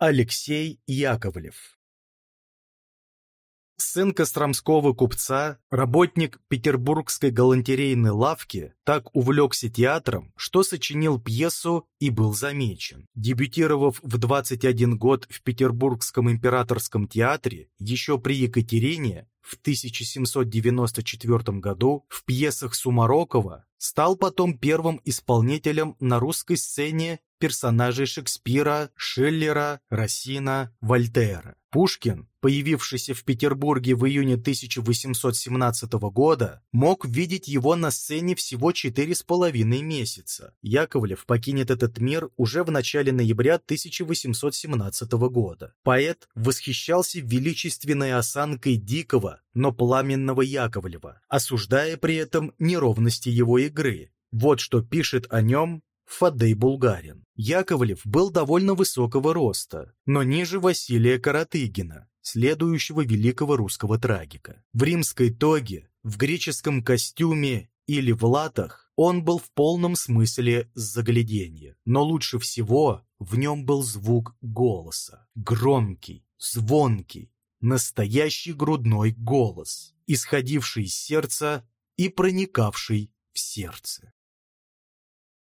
Алексей Яковлев Сын костромского купца, работник петербургской галантерейной лавки, так увлекся театром, что сочинил пьесу и был замечен. Дебютировав в 21 год в Петербургском императорском театре, еще при Екатерине, в 1794 году в пьесах Сумарокова стал потом первым исполнителем на русской сцене персонажей Шекспира, Шиллера, Рассина, Вольтера. Пушкин, появившийся в Петербурге в июне 1817 года, мог видеть его на сцене всего четыре с половиной месяца. Яковлев покинет этот мир уже в начале ноября 1817 года. Поэт восхищался величественной осанкой дикого, но пламенного Яковлева, осуждая при этом неровности его игры. Вот что пишет о нем Фадей Булгарин. Яковлев был довольно высокого роста, но ниже Василия Каратыгина, следующего великого русского трагика. В римской тоге, в греческом костюме или в латах он был в полном смысле загляденья, но лучше всего в нем был звук голоса. Громкий, звонкий, настоящий грудной голос, исходивший из сердца и проникавший в сердце.